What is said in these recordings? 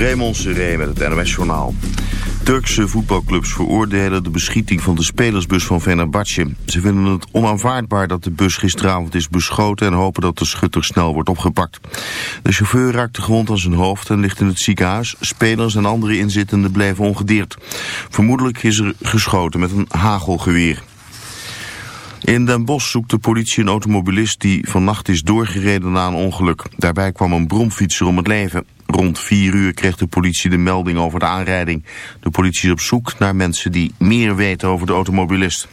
Raymond Seré met het NOS-journaal. Turkse voetbalclubs veroordelen de beschieting van de spelersbus van Fenerbahce. Ze vinden het onaanvaardbaar dat de bus gisteravond is beschoten... en hopen dat de schutter snel wordt opgepakt. De chauffeur raakte gewond aan zijn hoofd en ligt in het ziekenhuis. Spelers en andere inzittenden bleven ongedeerd. Vermoedelijk is er geschoten met een hagelgeweer. In Den Bosch zoekt de politie een automobilist die vannacht is doorgereden na een ongeluk. Daarbij kwam een bromfietser om het leven. Rond vier uur kreeg de politie de melding over de aanrijding. De politie is op zoek naar mensen die meer weten over de automobilist.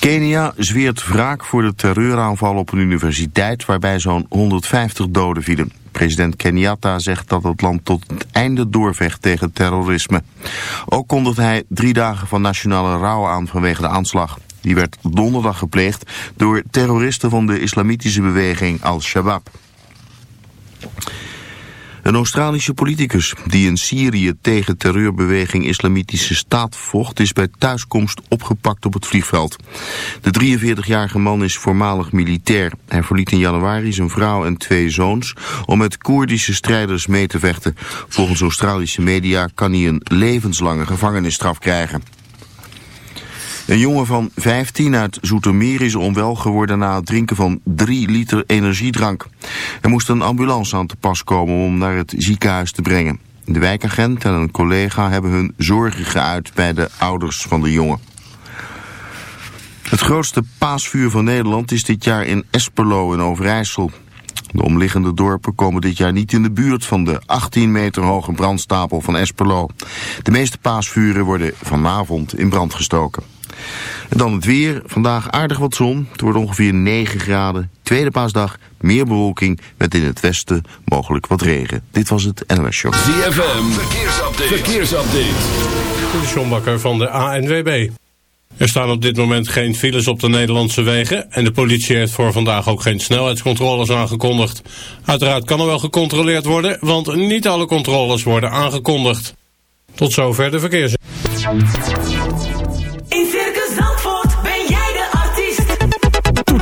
Kenia zweert wraak voor de terreuraanval op een universiteit waarbij zo'n 150 doden vielen. President Kenyatta zegt dat het land tot het einde doorvecht tegen terrorisme. Ook kondigt hij drie dagen van nationale rouw aan vanwege de aanslag. Die werd donderdag gepleegd door terroristen van de islamitische beweging Al-Shabaab. Een Australische politicus die in Syrië tegen terreurbeweging Islamitische Staat vocht... is bij thuiskomst opgepakt op het vliegveld. De 43-jarige man is voormalig militair. Hij verliet in januari zijn vrouw en twee zoons... om met Koerdische strijders mee te vechten. Volgens Australische media kan hij een levenslange gevangenisstraf krijgen. Een jongen van 15 uit Zoetermeer is onwel geworden na het drinken van 3 liter energiedrank. Er moest een ambulance aan te pas komen om naar het ziekenhuis te brengen. De wijkagent en een collega hebben hun zorgen geuit bij de ouders van de jongen. Het grootste paasvuur van Nederland is dit jaar in Esperlo in Overijssel. De omliggende dorpen komen dit jaar niet in de buurt van de 18 meter hoge brandstapel van Esperlo. De meeste paasvuren worden vanavond in brand gestoken. En dan het weer. Vandaag aardig wat zon. Het wordt ongeveer 9 graden. Tweede paasdag meer bewolking met in het westen mogelijk wat regen. Dit was het NOS Show. ZFM. Verkeersupdate. Verkeersupdate. De Sjombakker van de ANWB. Er staan op dit moment geen files op de Nederlandse wegen en de politie heeft voor vandaag ook geen snelheidscontroles aangekondigd. Uiteraard kan er wel gecontroleerd worden, want niet alle controles worden aangekondigd. Tot zover de verkeers.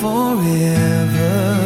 forever.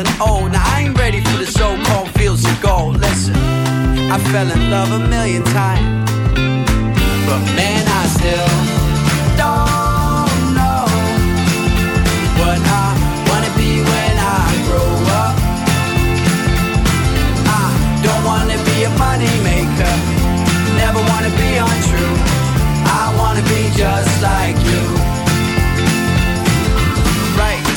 and old. Now I ain't ready for the so-called fields of gold. Listen, I fell in love a million times, but man, I still don't know what I wanna be when I grow up. I don't wanna be a money maker. Never wanna be on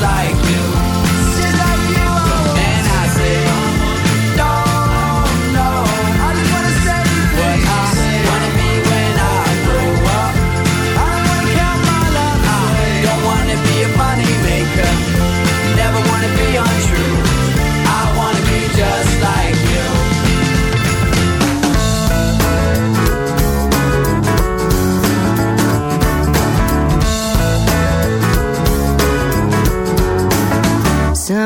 life.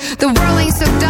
The world ain't so dark.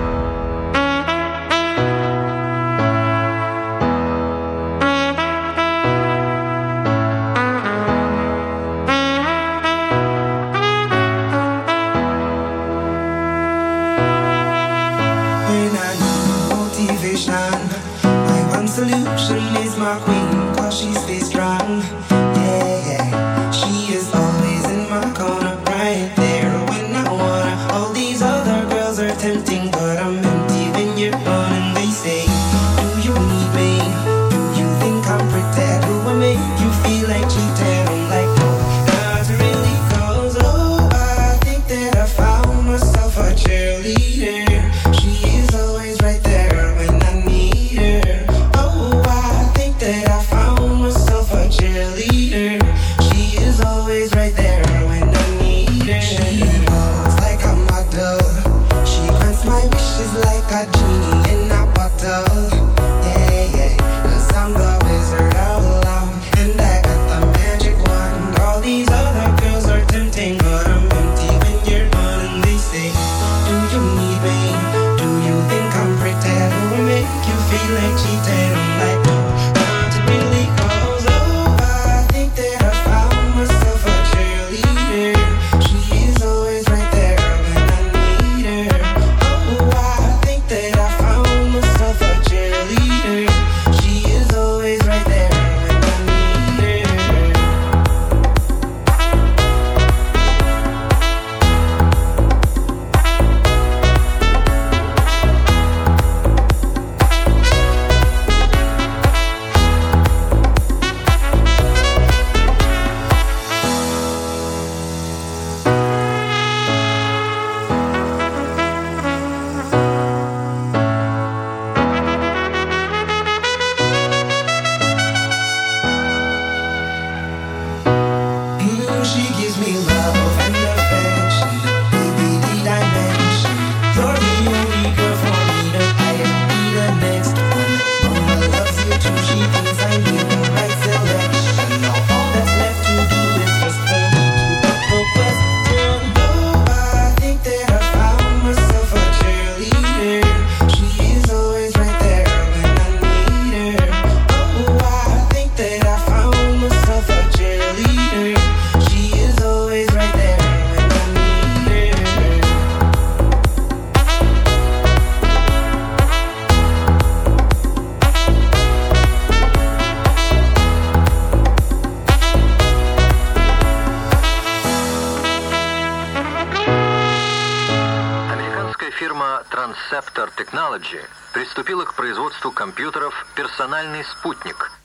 Technology приступила к производству компьютеров «Персональный спутник».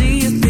See you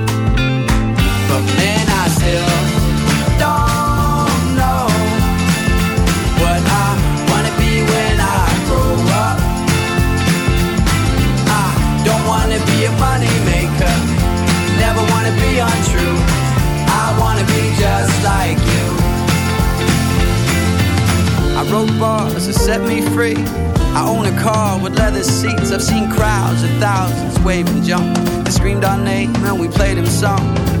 I've seen crowds of thousands wave and jump. And screamed our name and we played them song